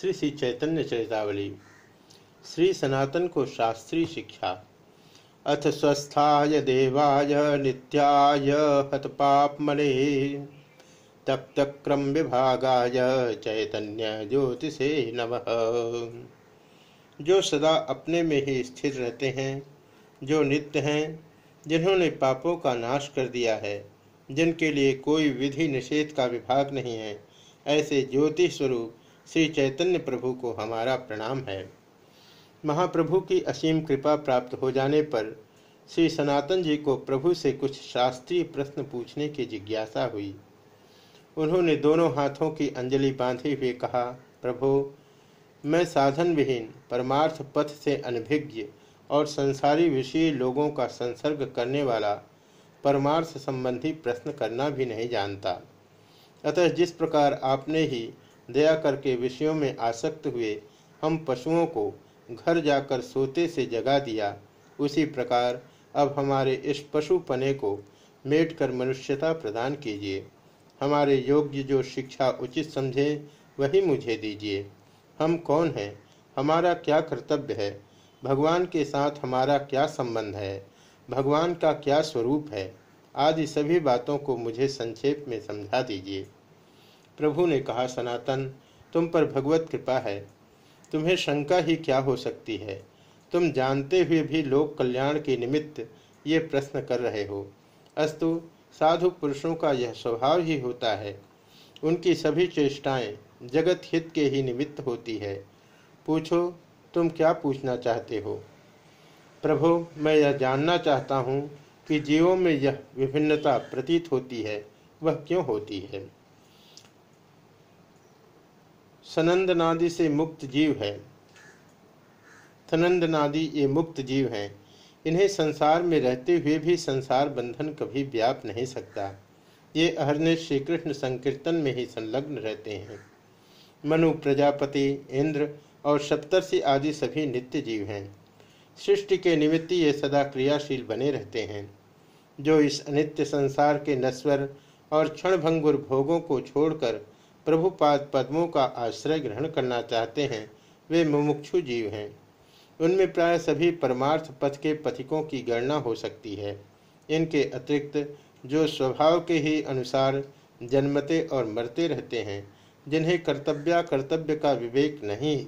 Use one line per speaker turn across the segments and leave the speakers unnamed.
श्री श्री चैतन्य चैतावली श्री सनातन को शास्त्रीय शिक्षा। अथ स्वस्थाय देवाय नित्याय हतपापमणे तप्त क्रम विभागाय चैतन्य ज्योतिषे नमः। जो सदा अपने में ही स्थिर रहते हैं, जो नित्य हैं, जिन्होंने पापों का नाश कर दिया है, जिनके लिए कोई विधि निषेध का विभाग नहीं है, ऐसे ज्योति स्वरूप श्री चैतन्य प्रभु को हमारा प्रणाम है। महाप्रभु की असीम कृपा प्राप्त हो जाने पर श्री सनातन जी को प्रभु से कुछ शास्त्रीय प्रश्न पूछने की जिज्ञासा हुई। उन्होंने दोनों हाथों की अंजलि बांधे हुए कहा, प्रभु, मैं साधन विहीन परमार्थ पथ से अनभिज्ञ और संसारी विषय लोगों का संसर्ग करने वाला परमार्थ संबंधी प्रश्न करना भी नहीं जानता। अतः जिस प्रकार आपने ही दया करके विषयों में आसक्त हुए, हम पशुओं को घर जाकर सोते से जगा दिया। उसी प्रकार अब हमारे इस पशुपने को मेट कर मनुष्यता प्रदान कीजिए। हमारे योग्य जो शिक्षा उचित समझे, वही मुझे दीजिए। हम कौन हैं? हमारा क्या कर्तव्य है? भगवान के साथ हमारा क्या संबंध है? भगवान का क्या स्वरूप है? आदि सभी बातों को मुझे संक्षेप में समझा दीजिए। प्रभु ने कहा, सनातन, तुम पर भगवत कृपा है। तुम्हें शंका ही क्या हो सकती है? तुम जानते हुए भी लोक कल्याण के निमित्त ये प्रश्न कर रहे हो। अस्तु, साधु पुरुषों का यह स्वभाव ही होता है। उनकी सभी चेष्टाएँ जगत हित के ही निमित्त होती है। पूछो, तुम क्या पूछना चाहते हो? प्रभु, मैं यह जानना चाहता हूँ कि जीवों में यह विभिन्नता प्रतीत होती है, वह क्यों होती है? सनंद नादि से मुक्त जीव है। सनंद नादि ये मुक्त जीव हैं। इन्हें संसार में रहते हुए भी संसार बंधन कभी व्याप नहीं सकता। ये अहरने श्री कृष्ण संकीर्तन में ही संलग्न रहते हैं। मनु, प्रजापति, इंद्र और सप्तर्षि आदि सभी नित्य जीव हैं। सृष्टि के निमित्त ये सदा क्रियाशील बने रहते हैं। जो इस अनित्य संसार के नस्वर और क्षणभंगुर भोगों को छोड़कर प्रभुपाद पद्मों का आश्रय ग्रहण करना चाहते हैं। वे मुमुक्षु जीव हैं। उनमें प्राय सभी परमार्थ पथ के पथिकों की गणना हो सकती है। इनके अतिरिक्त जो स्वभाव के ही अनुसार जन्मते और मरते रहते हैं, जिन्हें कर्तव्या कर्तव्य का विवेक नहीं,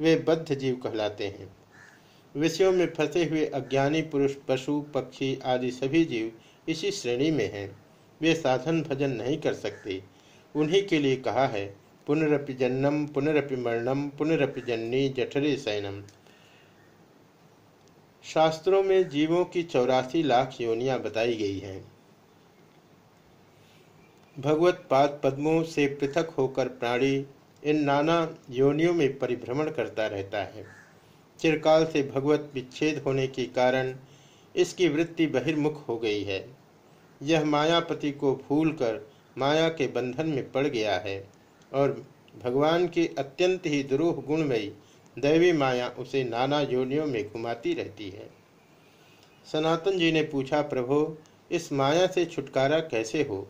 वे बद्ध जीव कहलाते हैं। विषयों में फंसे हुए अज्ञानी पुरुष, पशु, पक्षी आदि सभी जीव इसी श्रेणी में हैं। वे साधन भजन नहीं कर सकते। उन्हीं के लिए कहा है, पुनरपि जन्नम, पुनरपि मरणम, पुनरपि जन्नी, जठरे सैनम शास्त्रों में जीवों की चौरासी लाख योनियाँ बताई गई हैं। भगवत पाद पद्मों से पृथक होकर प्राणी इन नाना योनियों में परिभ्रमण करता रहता है। चिरकाल से भगवत विच्छेद होने के कारण इसकी वृत्ति बहिर्मुख हो गई है। यह मायापति को भूलकर माया के बंधन में पड़ गया है और भगवान की अत्यंत ही दुरूह गुणमयी दैवी माया उसे नाना योनियों में घुमाती रहती है। सनातन जी ने पूछा, प्रभु, इस माया से छुटकारा कैसे हो?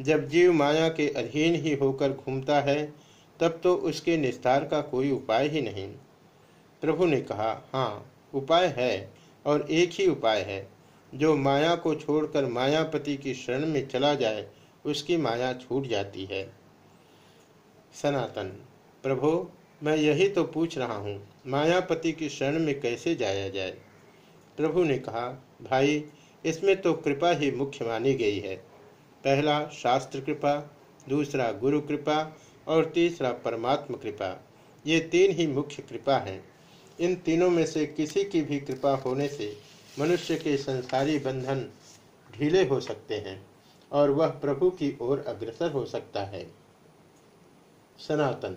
जब जीव माया के अधीन ही होकर घूमता है, तब तो उसके निस्तार का कोई उपाय ही नहीं। प्रभु ने कहा हाँ उपाय है और एक ही उपाय है। जो माया को छोड़कर मायापति की शरण में चला जाए उसकी माया छूट जाती है। सनातन, प्रभु, मैं यही तो पूछ रहा हूँ, मायापति की शरण में कैसे जाया जाए? प्रभु ने कहा, भाई, इसमें तो कृपा ही मुख्य मानी गई है। पहला, शास्त्र कृपा, दूसरा, गुरु कृपा और तीसरा, परमात्म कृपा। ये तीन ही मुख्य कृपा हैं। इन तीनों में से किसी की भी कृपा होने से मनुष्य के संसारी बंधन ढीले हो सकते हैं। और वह प्रभु की ओर अग्रसर हो सकता है। सनातन,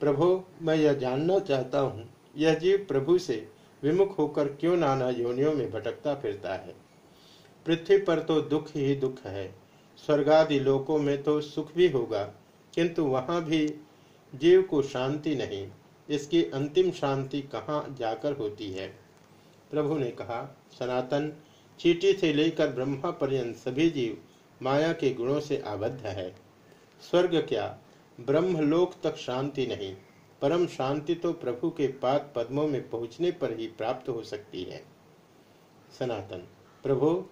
प्रभु, मैं यह जानना चाहता हूँ, यह जीव प्रभु से विमुख होकर क्यों नाना योनियों में भटकता फिरता है? पृथ्वी पर तो दुख ही दुख है, स्वर्गादि लोकों में तो सुख भी होगा, किंतु वहाँ भी जीव को शांति नहीं, इसकी अंतिम शांति कहाँ जाकर होती है? प्रभु ने कहा, सनातन, चीटी से लेकर ब्रह्मा पर्यंत सभी जीव माया के गुणों से आबद्ध है। स्वर्ग क्या? ब्रह्मलोक तक शांति नहीं। परम शांति तो प्रभु के पाद पद्मों में पहुँचने पर ही प्राप्त हो सकती है। सनातन। प्रभु,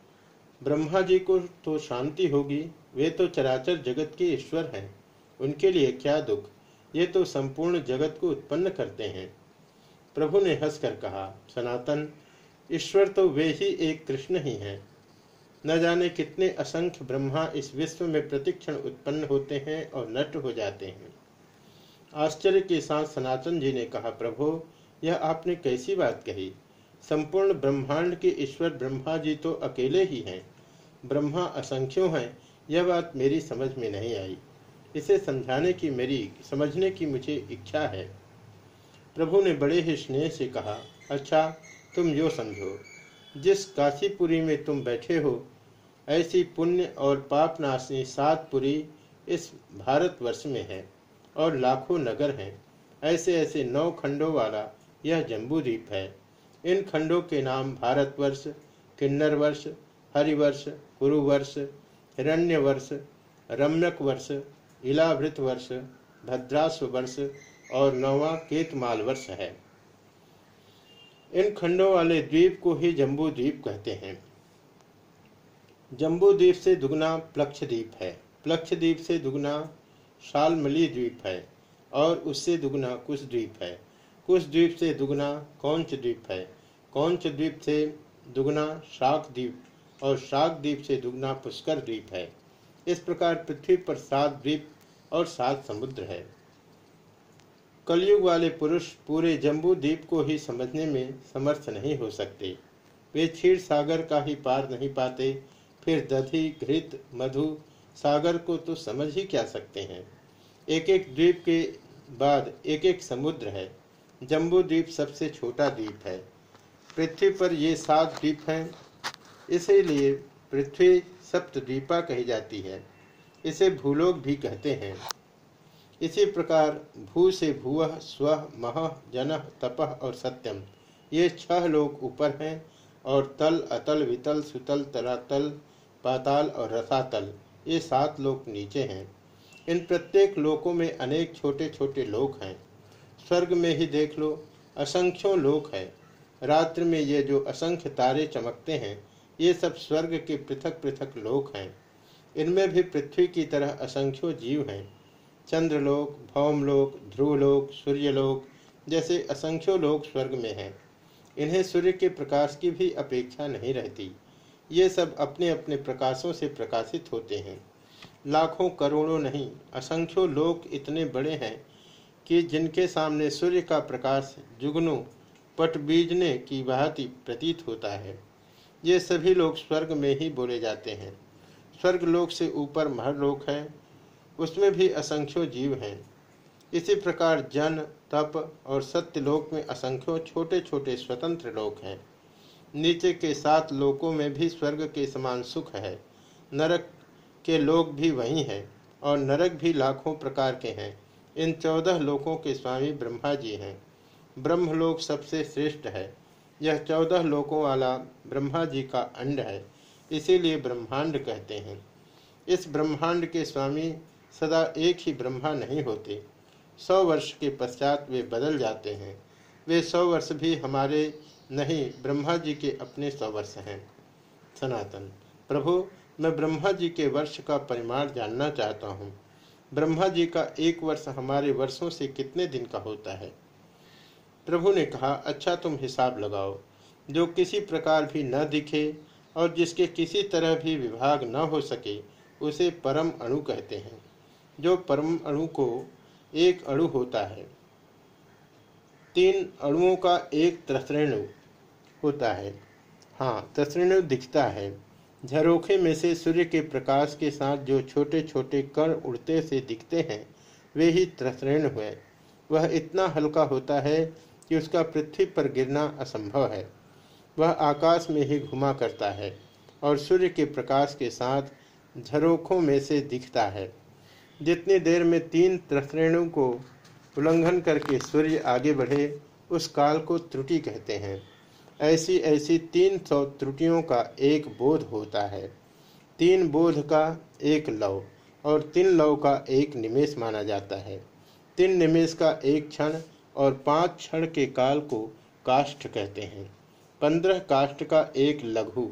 ब्रह्मा जी को तो शांति होगी। वे तो चराचर जगत के ईश्वर हैं। उनके लिए क्या दुख? ये तो संपूर्ण जगत को उत्पन्न करते हैं। प्रभु ने हंसकर कहा, सनातन, ईश्वर तो वे ही एक कृष्ण ही हैं। न जाने कितने असंख्य ब्रह्मा इस विश्व में प्रतिक्षण उत्पन्न होते हैं और नष्ट हो जाते हैं। आश्चर्य के साथ सनातन जी ने कहा, प्रभु, यह आपने कैसी बात कही? संपूर्ण ब्रह्मांड के ईश्वर ब्रह्मा जी तो अकेले ही हैं। ब्रह्मा असंख्यों हैं, यह बात मेरी समझ में नहीं आई। इसे समझाने की मेरी, समझने की मुझे इच्छा है। प्रभु ने बड़े ही स्नेह से कहा अच्छा तुम यो समझो। जिस काशीपुरी में तुम बैठे हो ऐसी पुण्य और पाप नाशनी सात पुरी इस भारतवर्ष में है और लाखों नगर हैं। ऐसे ऐसे नौ खंडों वाला यह जम्बूद्वीप है। इन खंडों के नाम भारतवर्ष किन्नर वर्ष हरिवर्ष, कुरुवर्ष, हिरण्यवर्ष रम्यक वर्ष इलाभृत वर्ष भद्रास्व वर्ष और नौवा केतमाल वर्ष है। इन खंडों वाले द्वीप को ही जम्बू द्वीप कहते हैं। जम्बू द्वीप से दुगना प्लक्ष द्वीप है। प्लक्ष द्वीप से दुगना शालमली द्वीप है और उससे दुगना कुश द्वीप है। कुश द्वीप से दुगना कौंच द्वीप है। कौंच द्वीप से दुगना शाक द्वीप और शाक द्वीप से दुगना पुष्कर द्वीप है। इस प्रकार पृथ्वी पर सात द्वीप और सात समुद्र है। कलयुग वाले पुरुष पूरे जम्बू द्वीप को ही समझने में समर्थ नहीं हो सकते। वे क्षीर सागर का ही पार नहीं पाते फिर दधि, घृत, मधु, सागर को तो समझ ही क्या सकते हैं। एक एक द्वीप के बाद एक एक समुद्र है। जम्बू द्वीप सबसे छोटा द्वीप है। पृथ्वी पर ये सात द्वीप हैं। इसीलिए पृथ्वी सप्तद्वीपा कही जाती है। इसे भूलोक भी कहते हैं। इसी प्रकार भू से भूव, स्व, मह, जन तपह और सत्यम, ये छह लोग ऊपर हैं और तल, अतल, वितल, सुतल तलातल पाताल और रसातल, ये सात लोक नीचे हैं। इन प्रत्येक लोकों में अनेक छोटे छोटे लोक हैं। स्वर्ग में ही देख लो, असंख्यों लोक है। रात्र में ये जो असंख्य तारे चमकते हैं, ये सब स्वर्ग के पृथक पृथक लोक हैं। इनमें भी पृथ्वी की तरह असंख्यों जीव हैं। चंद्रलोक, भौमलोक, ध्रुवलोक, सूर्यलोक, जैसे असंख्यों लोक स्वर्ग में हैं। इन्हें सूर्य के प्रकाश की भी अपेक्षा नहीं रहती। ये सब अपने अपने प्रकाशों से प्रकाशित होते हैं। लाखों करोड़ों नहीं, असंख्यों लोक इतने बड़े हैं कि जिनके सामने सूर्य का प्रकाश जुगनू पट बीजने की भांति प्रतीत होता है। ये सभी लोग स्वर्ग में ही बोले जाते हैं। स्वर्ग लोक से ऊपर महलोक है, उसमें भी असंख्यों जीव हैं। इसी प्रकार जन, तप और सत्य लोक में असंख्यों छोटे छोटे स्वतंत्र लोक हैं। नीचे के सात लोकों में भी स्वर्ग के समान सुख है। नरक के लोक भी वही हैं और नरक भी लाखों प्रकार के हैं। इन चौदह लोकों के स्वामी ब्रह्मा जी हैं। ब्रह्मलोक सबसे श्रेष्ठ है। यह चौदह लोकों वाला ब्रह्मा जी का अंड है। इसीलिए ब्रह्मांड कहते हैं। इस ब्रह्मांड के स्वामी सदा एक ही ब्रह्मा नहीं होते। सौ वर्ष के पश्चात वे बदल जाते हैं। वे सौ वर्ष भी हमारे नहीं, ब्रह्मा जी के अपने सौ वर्ष हैं। सनातन। प्रभु, मैं ब्रह्मा जी के वर्ष का परिमाण जानना चाहता हूँ। ब्रह्मा जी का एक वर्ष हमारे वर्षों से कितने दिन का होता है? प्रभु ने कहा अच्छा तुम हिसाब लगाओ। जो किसी प्रकार भी न दिखे और जिसके किसी तरह भी विभाग न हो सके, उसे परम अणु कहते हैं। जो परम अणु को एक अणु होता है। तीन अणुओं का एक त्रसरेणु। होता है। हाँ त्रसरेणु दिखता है। झरोखे में से सूर्य के प्रकाश के साथ जो छोटे छोटे कण उड़ते से दिखते हैं, वे ही त्रसरेणु हुए वह इतना हल्का होता है कि उसका पृथ्वी पर गिरना असंभव है। वह आकाश में ही घुमा करता है और सूर्य के प्रकाश के साथ झरोखों में से दिखता है। जितनी देर में तीन त्रसरेणु को उल्लंघन करके सूर्य आगे बढ़े, उस काल को त्रुटि कहते हैं। ऐसी ऐसी तीन सौ त्रुटियों का एक बोध होता है। तीन बोध का एक लव और तीन लव का एक निमेश माना जाता है। तीन निमेष का एक क्षण और पाँच क्षण के काल को काष्ठ कहते हैं। पंद्रह काष्ठ का एक लघु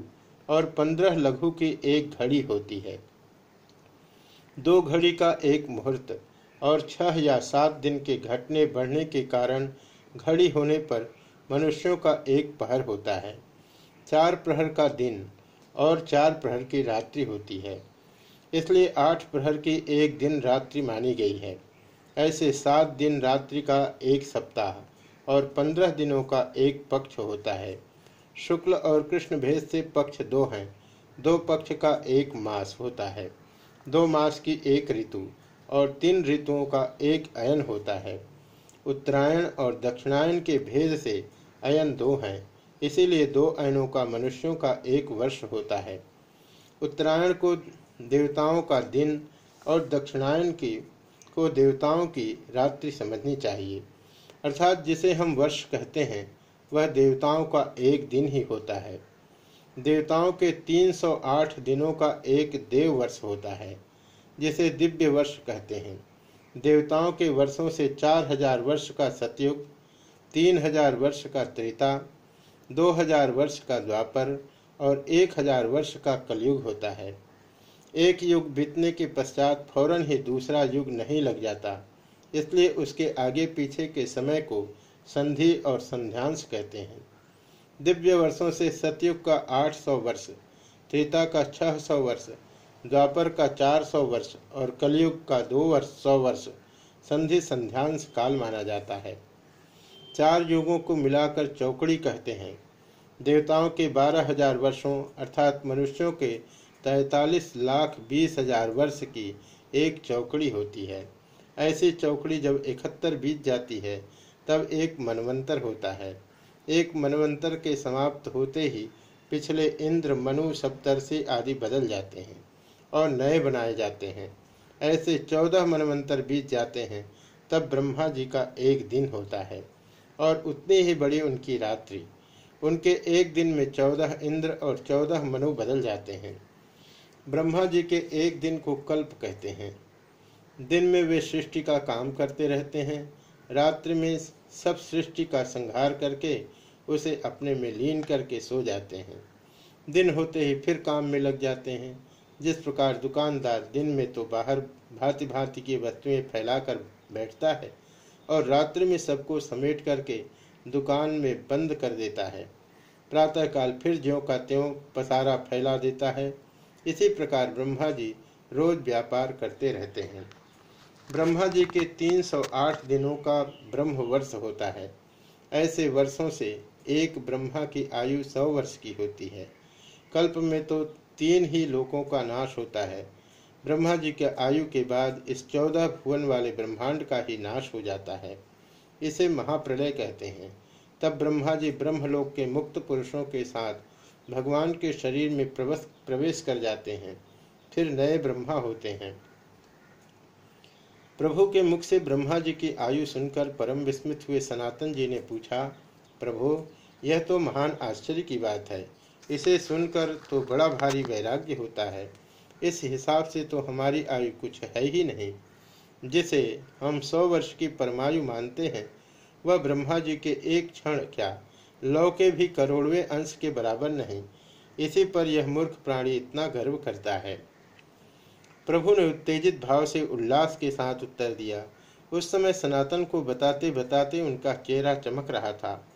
और पंद्रह लघु की एक घड़ी होती है। दो घड़ी का एक मुहूर्त और छह या सात दिन के घटने बढ़ने के कारण घड़ी होने पर मनुष्यों का एक पहर होता है। चार प्रहर का दिन और चार प्रहर की रात्रि होती है। इसलिए आठ प्रहर की एक दिन रात्रि मानी गई है। ऐसे सात दिन रात्रि का एक सप्ताह और पंद्रह दिनों का एक पक्ष होता है। शुक्ल और कृष्ण भेद से पक्ष दो हैं। दो पक्ष का एक मास होता है। दो मास की एक ऋतु और तीन ऋतुओं का एक अयन होता है। उत्तरायण और दक्षिणायन के भेद से अयन दो हैं। इसीलिए दो अयनों का मनुष्यों का एक वर्ष होता है। उत्तरायण को देवताओं का दिन और दक्षिणायन की, को देवताओं की रात्रि समझनी चाहिए। अर्थात जिसे हम वर्ष कहते हैं, वह देवताओं का एक दिन ही होता है। देवताओं के 308 दिनों का एक देव वर्ष होता है, जिसे दिव्य वर्ष कहते हैं। देवताओं के वर्षों से चार हज़ार वर्ष का सतयुग तीन हज़ार वर्ष का त्रेता, दो हज़ार वर्ष का द्वापर और एक हज़ार वर्ष का कलयुग होता है। एक युग बीतने के पश्चात फ़ौरन ही दूसरा युग नहीं लग जाता, इसलिए उसके आगे पीछे के समय को संधि और संध्यांश कहते हैं। दिव्य वर्षों से सतयुग का 800 वर्ष, त्रेता का 600 वर्ष, द्वापर का 400 वर्ष और कलयुग का दो वर्ष सौ वर्ष संधि संध्यांश काल माना जाता है। चार युगों को मिलाकर चौकड़ी कहते हैं। देवताओं के बारह हज़ार वर्षों, अर्थात मनुष्यों के तैतालीस लाख बीस हज़ार वर्ष की एक चौकड़ी होती है। ऐसी चौकड़ी जब इकहत्तर बीत जाती है, तब एक मनवंतर होता है। एक मनवंतर के समाप्त होते ही पिछले इंद्र, मनु, सप्तर्षि आदि बदल जाते हैं और नए बनाए जाते हैं। ऐसे चौदह मनवंतर बीत जाते हैं, तब ब्रह्मा जी का एक दिन होता है। और उतनी ही बड़ी उनकी रात्रि। उनके एक दिन में चौदह इंद्र और चौदह मनु बदल जाते हैं। ब्रह्मा जी के एक दिन को कल्प कहते हैं। दिन में वे सृष्टि का काम करते रहते हैं। रात्रि में सब सृष्टि का संहार करके उसे अपने में लीन करके सो जाते हैं। दिन होते ही फिर काम में लग जाते हैं। जिस प्रकार दुकानदार दिन में तो बाहर भांति भांति की वस्तुएँ फैलाकर बैठता है और रात्रि में सबको समेट करके दुकान में बंद कर देता है। प्रातःकाल फिर ज्यों का त्यों पसारा फैला देता है। इसी प्रकार ब्रह्मा जी रोज व्यापार करते रहते हैं। ब्रह्मा जी के 308 दिनों का ब्रह्म वर्ष होता है। ऐसे वर्षों से एक ब्रह्मा की आयु सौ वर्ष की होती है। कल्प में तो तीन ही लोकों का नाश होता है। ब्रह्मा जी के आयु के बाद इस चौदह भुवन वाले ब्रह्मांड का ही नाश हो जाता है। इसे महाप्रलय कहते हैं। तब ब्रह्मा जी ब्रह्मलोक के मुक्त पुरुषों के साथ भगवान के शरीर में प्रवेश प्रवेश कर जाते हैं। फिर नए ब्रह्मा होते हैं। प्रभु के मुख से ब्रह्मा जी की आयु सुनकर परम विस्मित हुए सनातन जी ने पूछा, प्रभु, यह तो महान आश्चर्य की बात है। इसे सुनकर तो बड़ा भारी वैराग्य होता है। इस हिसाब से तो हमारी आयु कुछ है ही नहीं। जिसे हम सौ वर्ष की परमायु मानते हैं, वह ब्रह्मा जी के एक क्षण क्या? लौ के भी करोड़वें अंश के बराबर नहीं। इसी पर यह मूर्ख प्राणी इतना गर्व करता है। प्रभु ने उत्तेजित भाव से उल्लास के साथ उत्तर दिया। उस समय सनातन को बताते बताते उनका चेहरा चमक रहा था।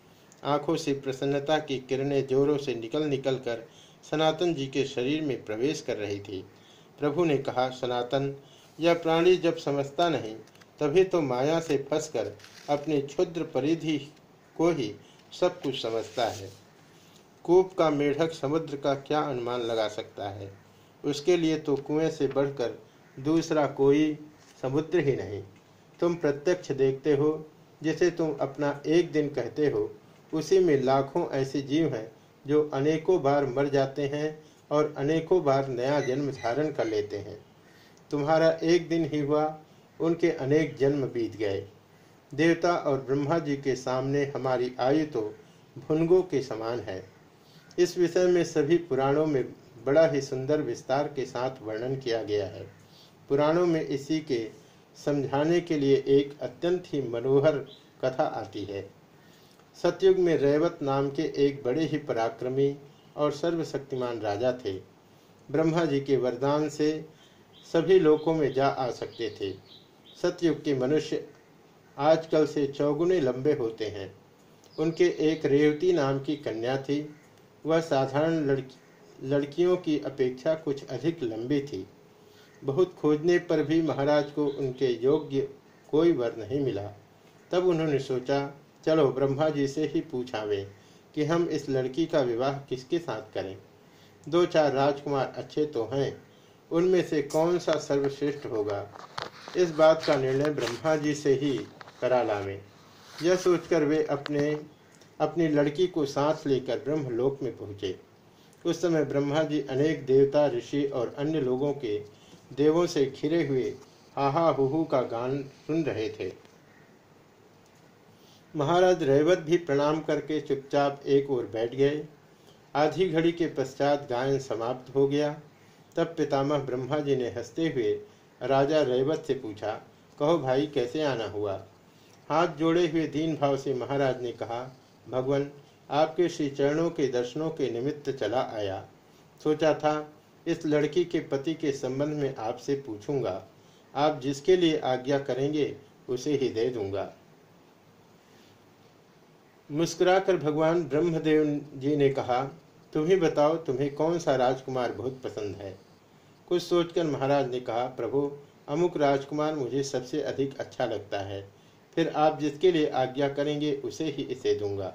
आँखों से प्रसन्नता की किरणें जोरों से निकल निकल कर सनातन जी के शरीर में प्रवेश कर रही थी। प्रभु ने कहा, सनातन, यह प्राणी जब समझता नहीं, तभी तो माया से फंसकर अपनी क्षुद्र परिधि को ही सब कुछ समझता है। कूप का मेढक समुद्र का क्या अनुमान लगा सकता है? उसके लिए तो कुएँ से बढ़कर दूसरा कोई समुद्र ही नहीं। तुम प्रत्यक्ष देखते हो, जिसे तुम अपना एक दिन कहते हो, उसी में लाखों ऐसे जीव हैं जो अनेकों बार मर जाते हैं और अनेकों बार नया जन्म धारण कर लेते हैं। तुम्हारा एक दिन ही हुआ, उनके अनेक जन्म बीत गए। देवता और ब्रह्मा जी के सामने हमारी आयु तो भुनगों के समान है। इस विषय में सभी पुराणों में बड़ा ही सुंदर विस्तार के साथ वर्णन किया गया है। पुराणों में इसी के समझाने के लिए एक अत्यंत ही मनोहर कथा आती है। सतयुग में रेवत नाम के एक बड़े ही पराक्रमी और सर्वशक्तिमान राजा थे। ब्रह्मा जी के वरदान से सभी लोकों में जा आ सकते थे। सतयुग के मनुष्य आजकल से चौगुने लंबे होते हैं। उनके एक रेवती नाम की कन्या थी। वह साधारण लड़की, लड़कियों की अपेक्षा कुछ अधिक लंबी थी। बहुत खोजने पर भी महाराज को उनके योग्य कोई वर नहीं मिला। तब उन्होंने सोचा चलो ब्रह्मा जी से ही पूछावे कि हम इस लड़की का विवाह किसके साथ करें? दो चार राजकुमार अच्छे तो हैं, उनमें से कौन सा सर्वश्रेष्ठ होगा? इस बात का निर्णय ब्रह्मा जी से ही करा लावे। यह सोचकर वे अपने, अपनी लड़की को सांस लेकर ब्रह्मलोक में पहुँचे। उस समय ब्रह्मा जी अनेक देवता, ऋषि और अन्य लोगों के देवों से घिरे हुए हाहा हुहू का गान सुन रहे थे। महाराज रेवत भी प्रणाम करके चुपचाप एक ओर बैठ गए। आधी घड़ी के पश्चात गायन समाप्त हो गया। तब पितामह ब्रह्मा जी ने हँसते हुए राजा रेवत से पूछा, कहो भाई, कैसे आना हुआ? हाथ जोड़े हुए दीन भाव से महाराज ने कहा, भगवान, आपके श्री चरणों के दर्शनों के निमित्त चला आया। सोचा था, इस लड़की के पति के संबंध में आपसे पूछूँगा। आप जिसके लिए आज्ञा करेंगे, उसे ही दे दूँगा। मुस्कुराकर भगवान ब्रह्मदेव जी ने कहा तुम ही बताओ, तुम्हें कौन सा राजकुमार बहुत पसंद है? कुछ सोचकर महाराज ने कहा, प्रभु, अमुक राजकुमार मुझे सबसे अधिक अच्छा लगता है। फिर आप जिसके लिए आज्ञा करेंगे, उसे ही इसे दूँगा।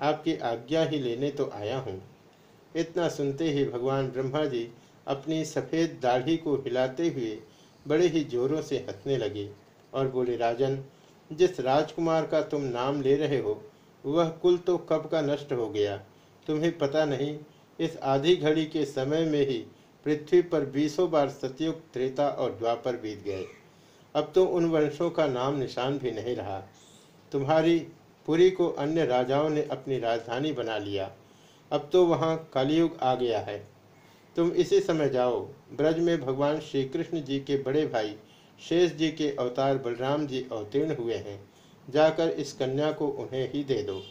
आपकी आज्ञा ही लेने तो आया हूँ। इतना सुनते ही भगवान ब्रह्मा जी अपनी सफ़ेद दाढ़ी को हिलाते हुए बड़े ही जोरों से हंसने लगे और बोले, राजन, जिस राजकुमार का तुम नाम ले रहे हो वह कुल तो कब का नष्ट हो गया? तुम्हें पता नहीं। इस आधी घड़ी के समय में ही पृथ्वी पर बीसों बार सतयुग, त्रेता और द्वापर बीत गए। अब तो उन वंशों का नाम निशान भी नहीं रहा। तुम्हारी पुरी को अन्य राजाओं ने अपनी राजधानी बना लिया। अब तो वहाँ कलयुग आ गया है। तुम इसी समय जाओ। ब्रज में भगवान श्री कृष्ण जी के बड़े भाई शेष जी के अवतार बलराम जी अवतीर्ण हुए हैं। जाकर इस कन्या को उन्हें ही दे दो।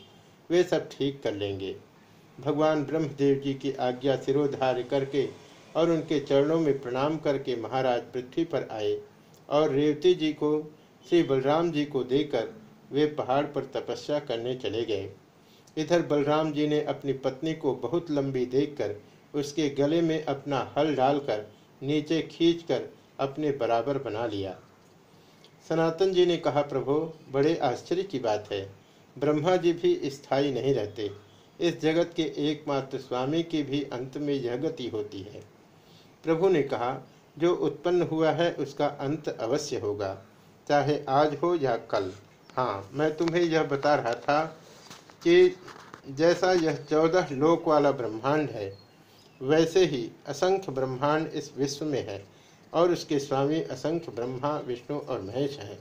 वे सब ठीक कर लेंगे। भगवान ब्रह्मदेव जी की आज्ञा सिरोधार्य करके और उनके चरणों में प्रणाम करके महाराज पृथ्वी पर आए और रेवती जी को, श्री बलराम जी को देकर वे पहाड़ पर तपस्या करने चले गए। इधर बलराम जी ने अपनी पत्नी को बहुत लंबी देखकर उसके गले में अपना हल डालकर नीचे खींचकर अपने बराबर बना लिया। सनातन जी ने कहा, प्रभु, बड़े आश्चर्य की बात है। ब्रह्मा जी भी स्थायी नहीं रहते। इस जगत के एकमात्र स्वामी की भी अंत में यह गति होती है। प्रभु ने कहा, जो उत्पन्न हुआ है, उसका अंत अवश्य होगा। चाहे आज हो या कल। हाँ मैं तुम्हें यह बता रहा था कि जैसा यह चौदह लोक वाला ब्रह्मांड है, वैसे ही असंख्य ब्रह्मांड इस विश्व में है। और उसके स्वामी असंख्य ब्रह्मा, विष्णु और महेश हैं।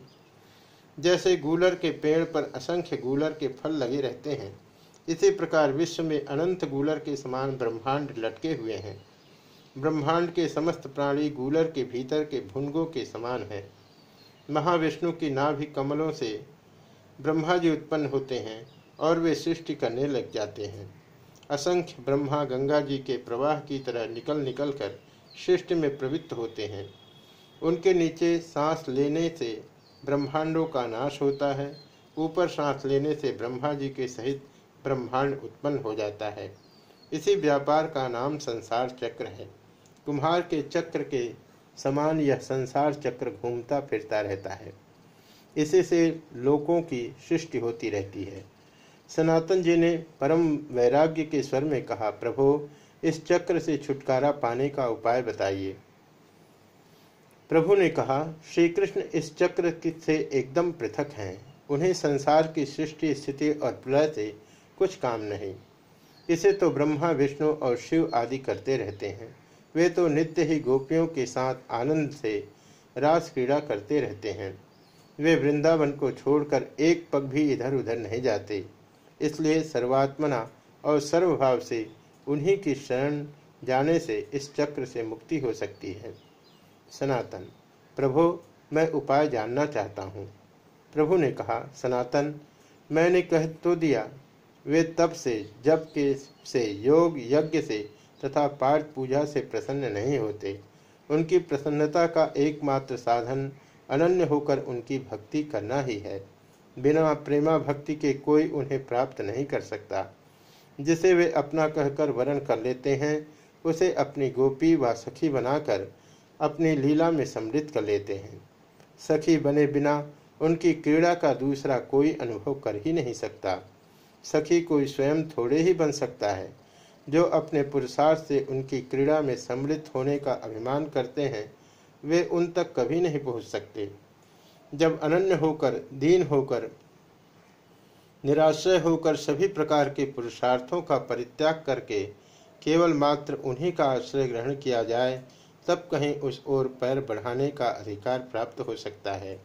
जैसे गूलर के पेड़ पर असंख्य गूलर के फल लगे रहते हैं, इसी प्रकार विश्व में अनंत गूलर के समान ब्रह्मांड लटके हुए हैं। ब्रह्मांड के समस्त प्राणी गूलर के भीतर के भुनगों के समान है। महाविष्णु की नाभि कमलों से ब्रह्मा जी उत्पन्न होते हैं और वे सृष्टि करने लग जाते हैं। असंख्य ब्रह्मा गंगा जी के प्रवाह की तरह निकल निकल कर सृष्टि में प्रवृत्त होते हैं। उनके नीचे सांस लेने से ब्रह्मांडों का नाश होता है। ऊपर सांस लेने से ब्रह्मा जी के सहित ब्रह्मांड उत्पन्न हो जाता है। इसी व्यापार का नाम संसार चक्र है। कुम्हार के चक्र के समान यह संसार चक्र घूमता फिरता रहता है। इसी से लोकों की सृष्टि होती रहती है। सनातन जी ने परम वैराग्य के स्वर में कहा, प्रभु इस चक्र से छुटकारा पाने का उपाय बताइए। प्रभु ने कहा श्री कृष्ण इस चक्र से एकदम पृथक हैं। उन्हें संसार की सृष्टि, स्थिति और प्रलय से कुछ काम नहीं। इसे तो ब्रह्मा, विष्णु और शिव आदि करते रहते हैं। वे तो नित्य ही गोपियों के साथ आनंद से रास क्रीड़ा करते रहते हैं। वे वृंदावन को छोड़कर एक पग भी इधर उधर नहीं जाते। इसलिए सर्वात्मना और सर्वभाव से उन्हीं की शरण जाने से इस चक्र से मुक्ति हो सकती है। सनातन, प्रभु, मैं उपाय जानना चाहता हूँ। प्रभु ने कहा, सनातन, मैंने कह तो दिया। वे तब से जब के से, योग, यज्ञ से तथा पाठ पूजा से प्रसन्न नहीं होते। उनकी प्रसन्नता का एकमात्र साधन अनन्य होकर उनकी भक्ति करना ही है। बिना प्रेमा भक्ति के कोई उन्हें प्राप्त नहीं कर सकता। जिसे वे अपना कहकर वर्ण कर लेते हैं, उसे अपनी गोपी व सखी बनाकर अपनी लीला में सम्मिलित कर लेते हैं। सखी बने बिना उनकी क्रीड़ा का दूसरा कोई अनुभव कर ही नहीं सकता। सखी कोई स्वयं थोड़े ही बन सकता है, जो अपने पुरुषार्थ से उनकी क्रीड़ा में सम्मिलित होने का अभिमान करते हैं, वे उन तक कभी नहीं पहुँच सकते। जब अनन्य होकर, दीन होकर निराश्रय होकर सभी प्रकार के पुरुषार्थों का परित्याग करके केवल मात्र उन्हीं का आश्रय ग्रहण किया जाए, तब कहीं उस ओर पैर बढ़ाने का अधिकार प्राप्त हो सकता है।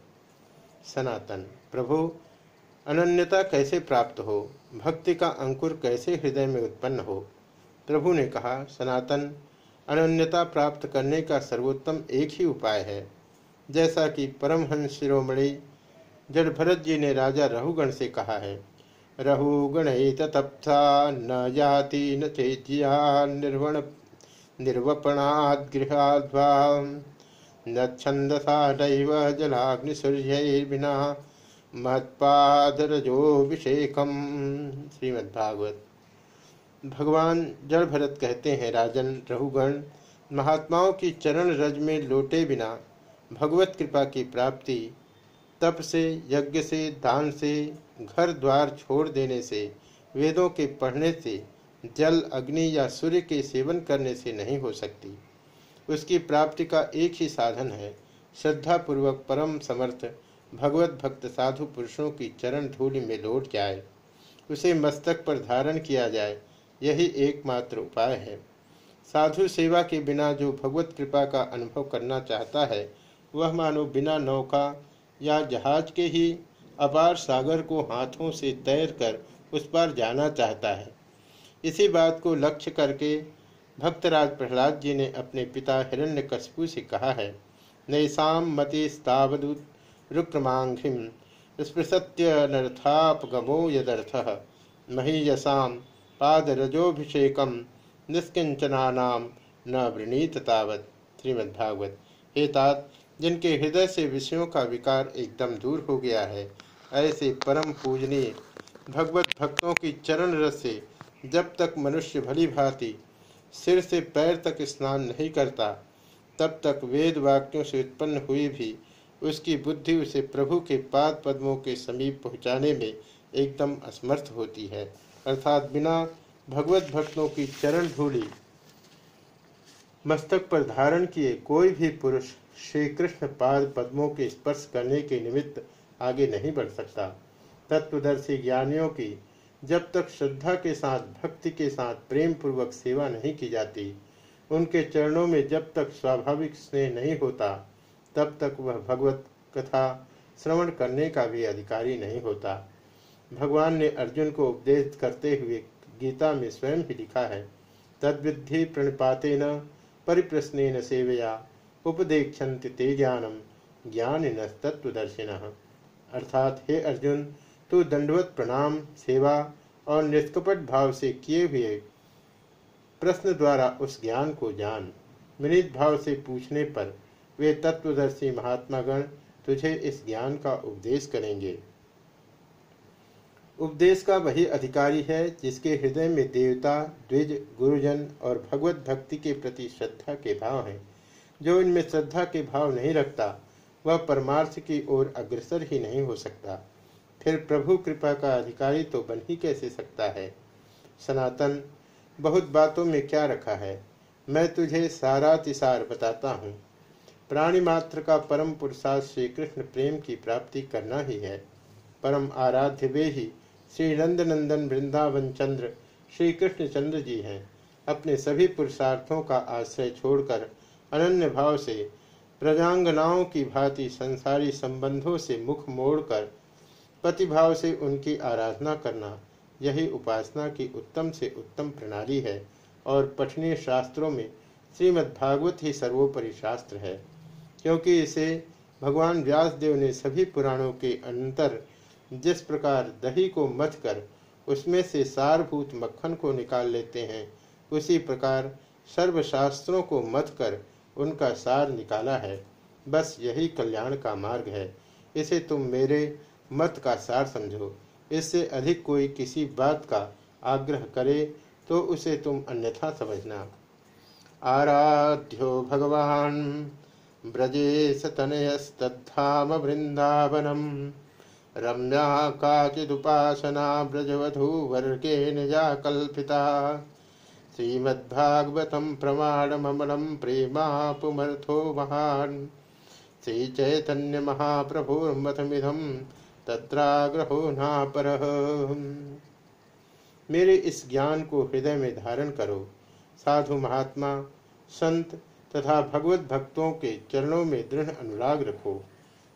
सनातन, प्रभु, अनन्यता कैसे प्राप्त हो? भक्ति का अंकुर कैसे हृदय में उत्पन्न हो? प्रभु ने कहा, सनातन, अनन्यता प्राप्त करने का सर्वोत्तम एक ही उपाय है, जैसा कि परमहंस शिरोमणि जड़ भरत जी ने राजा रहुगण से कहा है, रहुगण तप्था न जाति न चेतिया निर्वण निर्वपणाद्गृहाध्वा न छंदसा नैव जलाग्निसूर्यर्बिना महत्पादरजोभिषेकम श्रीमद्भागवत। भगवान जड़ भरत कहते हैं, राजन, रहुगण, महात्माओं की चरण रज में लोटे बिना भगवत कृपा की प्राप्ति तप से, यज्ञ से, दान से, घर द्वार छोड़ देने से, वेदों के पढ़ने से, जल, अग्नि या सूर्य के सेवन करने से नहीं हो सकती। उसकी प्राप्ति का एक ही साधन है श्रद्धा पूर्वक परम समर्थ, भगवत भक्त साधु पुरुषों की चरण धूलि में लौट जाए। उसे मस्तक पर धारण किया जाए, यही एकमात्र उपाय है। साधु सेवा के बिना जो भगवत कृपा का अनुभव करना चाहता है, वह मानो बिना नौका या जहाज़ के ही अपार सागर को हाथों से तैर कर उस पर जाना चाहता है। इसी बात को लक्ष्य करके भक्तराज प्रहलाद जी ने अपने पिता हिरण्यकशिपु से कहा है नैसाम मति स्तावदुत रुक्रमाघ्रिम स्पृशत्य नर्थापगमो यदर्थ। महीयसाम पादरजोभिषेकम निष्किंचना न वृणीत तावत। श्रीमद्भागवत। हे तात जिनके हृदय से विषयों का विकार एकदम दूर हो गया है। ऐसे परम पूजनीय भगवत भक्तों की चरण रस से जब तक मनुष्य भली भांति सिर से पैर तक स्नान नहीं करता, तब तक वेद वाक्यों से उत्पन्न हुई भी उसकी बुद्धि उसे प्रभु के पाद पद्मों के समीप पहुँचाने में एकदम असमर्थ होती है। अर्थात बिना भगवत भक्तों की चरण धूली मस्तक पर धारण किए कोई भी पुरुष श्री कृष्ण पाद पद्मों के स्पर्श करने के निमित्त आगे नहीं बढ़ सकता। तत्वदर्शी ज्ञानियों की जब तक श्रद्धा के साथ, भक्ति के साथ प्रेम पूर्वक सेवा नहीं की जाती, उनके चरणों में जब तक स्वाभाविक स्नेह नहीं होता, तब तक वह भगवत कथा श्रवण करने का भी अधिकारी नहीं होता। भगवान ने अर्जुन को उपदेश करते हुए गीता में स्वयं ही लिखा है तद्विधि प्रणपातेन परिप्रश्न सेवया उपदेक्षन्ति ते ज्ञानम ज्ञान तत्वदर्शिन अर्थात, हे अर्जुन, तू दंडवत प्रणाम, सेवा और निष्कपट भाव से किए हुए प्रश्न द्वारा उस ज्ञान को जान। विनित भाव से पूछने पर वे तत्वदर्शी महात्मागण तुझे इस ज्ञान का उपदेश करेंगे। उपदेश का वही अधिकारी है, जिसके हृदय में देवता, द्विज, गुरुजन और भगवत भक्ति के प्रति श्रद्धा के भाव हैं। जो इनमें श्रद्धा के भाव नहीं रखता, वह परमार्थ की ओर अग्रसर ही नहीं हो सकता। फिर प्रभु कृपा का अधिकारी तो बन ही कैसे सकता है? सनातन, बहुत बातों में क्या रखा है? मैं तुझे सारा तिसार बताता हूँ। प्राणी मात्र का परम पुरुषार्थ श्री कृष्ण प्रेम की प्राप्ति करना ही है। परम आराध्य वे ही श्री नंदनंदन वृंदावन चंद्र श्री कृष्ण चंद्र जी हैं। अपने सभी पुरुषार्थों का आश्रय छोड़कर अनन्य भाव से प्रजांगनाओं की भांति संसारी संबंधों से मुख मोड़कर प्रतिभाव से उनकी आराधना करना यही उपासना की उत्तम से उत्तम प्रणाली है और पठनीय शास्त्रों में श्रीमद्भागवत ही सर्वोपरि शास्त्र है। क्योंकि इसे भगवान व्यासदेव ने सभी पुराणों के अंतर जिस प्रकार दही को मथ कर उसमें से सारभूत मक्खन को निकाल लेते हैं, उसी प्रकार सर्वशास्त्रों को मत कर उनका सार निकाला है। बस यही कल्याण का मार्ग है। इसे तुम मेरे मत का सार समझो। इससे अधिक कोई किसी बात का आग्रह करे तो उसे तुम अन्यथा समझना। आराध्यो भगवान ब्रजे सतनयस्तम वृंदावनम रम्या काचिदुपासना ब्रजवधू वर्गे निजा कल्पिता श्रीमद्भागवतम प्रमाणमलम प्रेमा पुमर्थो महान श्री चैतन्य तत्राग्रहो नापर मेरे इस ज्ञान को हृदय में धारण करो, साधु महात्मा, संत तथा भगवत भक्तों के चरणों में दृढ़ अनुराग रखो।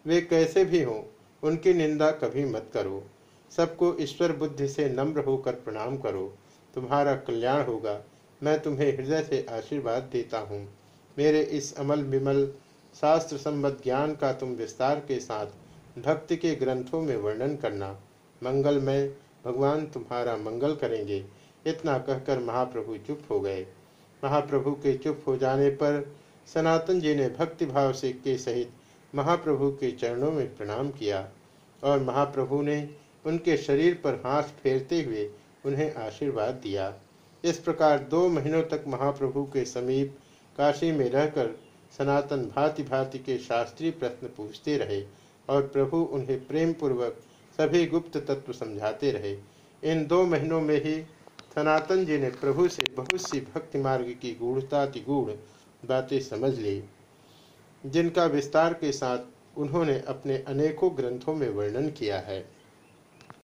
वे कैसे भी हों उनकी निंदा कभी मत करो। सबको ईश्वर बुद्धि से नम्र होकर प्रणाम करो। तुम्हारा कल्याण होगा। मैं तुम्हें हृदय से आशीर्वाद देता हूँ। मेरे इस अमल विमल शास्त्र संबद्ध ज्ञान का तुम विस्तार के साथ भक्ति के ग्रंथों में वर्णन करना। मंगल में भगवान तुम्हारा मंगल करेंगे। इतना कहकर महाप्रभु चुप हो गए। महाप्रभु के चुप हो जाने पर सनातन जी ने भक्तिभाव से के सहित महाप्रभु के चरणों में प्रणाम किया और महाप्रभु ने उनके शरीर पर हाथ फेरते हुए उन्हें आशीर्वाद दिया। इस प्रकार दो महीनों तक महाप्रभु के समीप काशी में रहकर सनातन भांति भांति के शास्त्रीय प्रश्न पूछते रहे और प्रभु उन्हें प्रेम पूर्वक सभी गुप्त तत्व समझाते रहे। इन दो महीनों में ही सनातन जी ने प्रभु से बहुत सी भक्ति मार्ग की गूढ़तातिगूढ़ बातें समझ ली। जिनका विस्तार के साथ उन्होंने अपने अनेकों ग्रंथों में वर्णन किया है।